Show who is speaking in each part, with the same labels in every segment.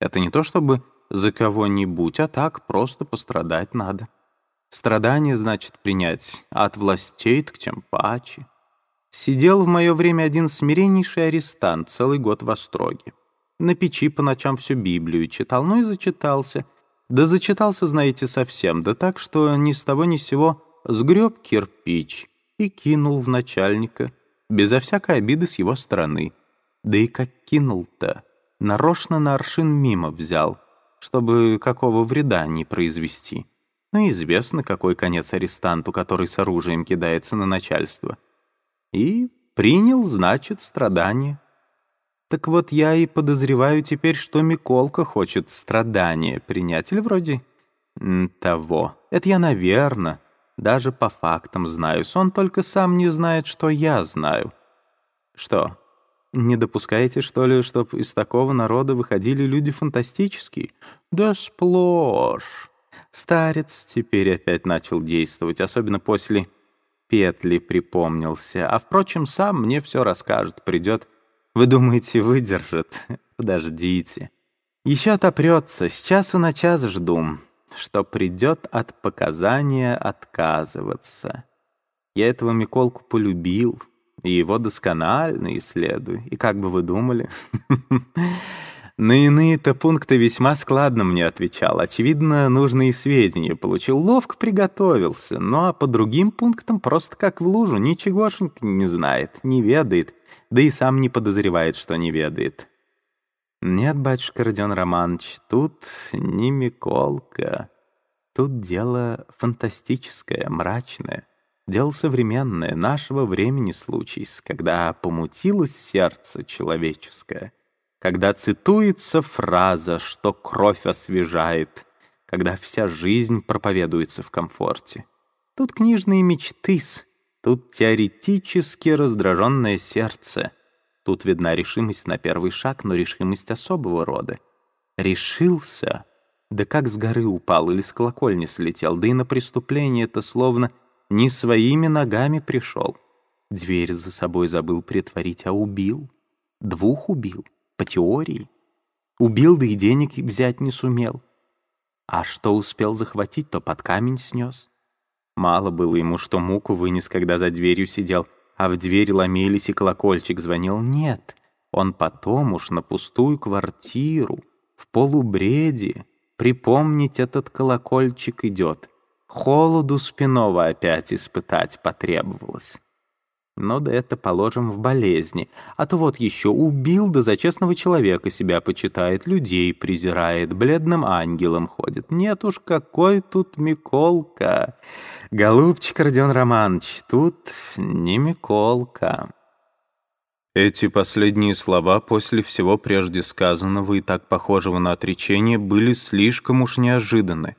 Speaker 1: Это не то чтобы за кого-нибудь, а так просто пострадать надо. Страдание значит принять от властей к чем паче. Сидел в мое время один смиреннейший арестант, целый год в остроге. На печи по ночам всю Библию читал, ну и зачитался. Да зачитался, знаете, совсем, да так, что ни с того ни с сего сгреб кирпич и кинул в начальника, безо всякой обиды с его стороны. Да и как кинул-то, нарочно на аршин мимо взял, чтобы какого вреда не произвести. Ну, известно, какой конец арестанту, который с оружием кидается на начальство. И принял, значит, страдания. Так вот, я и подозреваю теперь, что Миколка хочет страдания принять, или вроде того. Это я, наверное, даже по фактам знаю. Он только сам не знает, что я знаю. Что, не допускаете, что ли, чтоб из такого народа выходили люди фантастические? Да сплошь. Старец теперь опять начал действовать, особенно после петли припомнился. А, впрочем, сам мне все расскажет, придет. Вы думаете, выдержит? Подождите. Еще отопрется, с часу на час жду, что придет от показания отказываться. Я этого Миколку полюбил, и его досконально исследую. И как бы вы думали? На иные-то пункты весьма складно мне отвечал. Очевидно, нужные сведения получил. Ловко приготовился. Ну а по другим пунктам просто как в лужу. Ничегошенька не знает, не ведает. Да и сам не подозревает, что не ведает. Нет, батюшка Родион Романович, тут не Миколка. Тут дело фантастическое, мрачное. Дело современное, нашего времени случай, когда помутилось сердце человеческое — когда цитуется фраза, что кровь освежает, когда вся жизнь проповедуется в комфорте. Тут книжные мечты тут теоретически раздраженное сердце, тут видна решимость на первый шаг, но решимость особого рода. Решился, да как с горы упал или с колокольни слетел, да и на преступление это словно не своими ногами пришел. Дверь за собой забыл притворить, а убил. Двух убил по теории. Убил, да и денег взять не сумел. А что успел захватить, то под камень снес. Мало было ему, что муку вынес, когда за дверью сидел, а в дверь ломились и колокольчик звонил. Нет, он потом уж на пустую квартиру, в полубреде, припомнить этот колокольчик идет. Холоду спиного опять испытать потребовалось. Но да это положим в болезни. А то вот еще убил, да за честного человека себя почитает, людей презирает, бледным ангелом ходит. Нет уж, какой тут Миколка. Голубчик Родион Романович, тут не Миколка.
Speaker 2: Эти последние слова после всего прежде сказанного и так похожего на отречение были слишком уж неожиданны.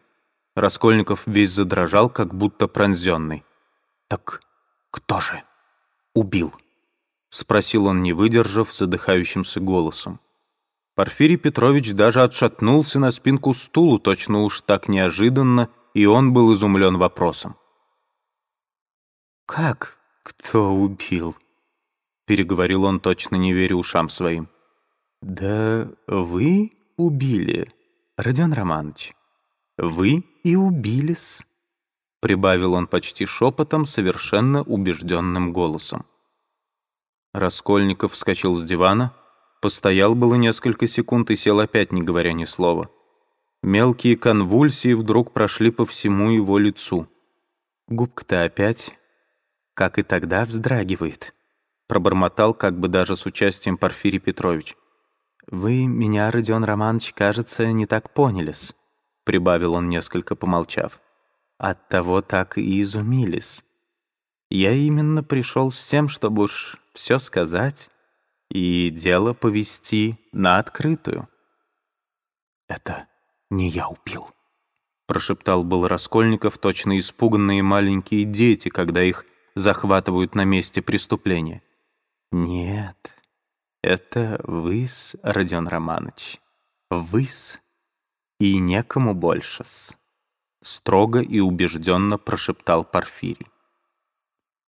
Speaker 2: Раскольников весь задрожал, как будто пронзенный. «Так кто же?» убил?» — спросил он, не выдержав, задыхающимся голосом. Порфирий Петрович даже отшатнулся на спинку стулу, точно уж так неожиданно, и он был изумлен вопросом.
Speaker 1: «Как кто убил?» — переговорил он, точно не веря ушам своим. «Да вы убили, Родион Романович. Вы и убились» прибавил он почти шепотом, совершенно убежденным голосом.
Speaker 2: Раскольников вскочил с дивана, постоял было несколько секунд и сел опять, не говоря ни слова. Мелкие конвульсии вдруг прошли по всему его лицу.
Speaker 1: «Губка-то опять, как и тогда, вздрагивает», — пробормотал как бы даже с участием Порфирий Петрович. «Вы меня, Родион Романович, кажется, не так понялись», — прибавил он, несколько помолчав. Оттого так и изумились. Я именно пришел с тем, чтобы уж все сказать и дело повести на открытую.
Speaker 2: «Это не я убил», — прошептал был Раскольников, точно испуганные маленькие дети, когда их захватывают на месте преступления.
Speaker 1: «Нет, это вы-с, Родион Романович, вы-с, и некому больше-с»
Speaker 2: строго и убежденно прошептал Порфирий.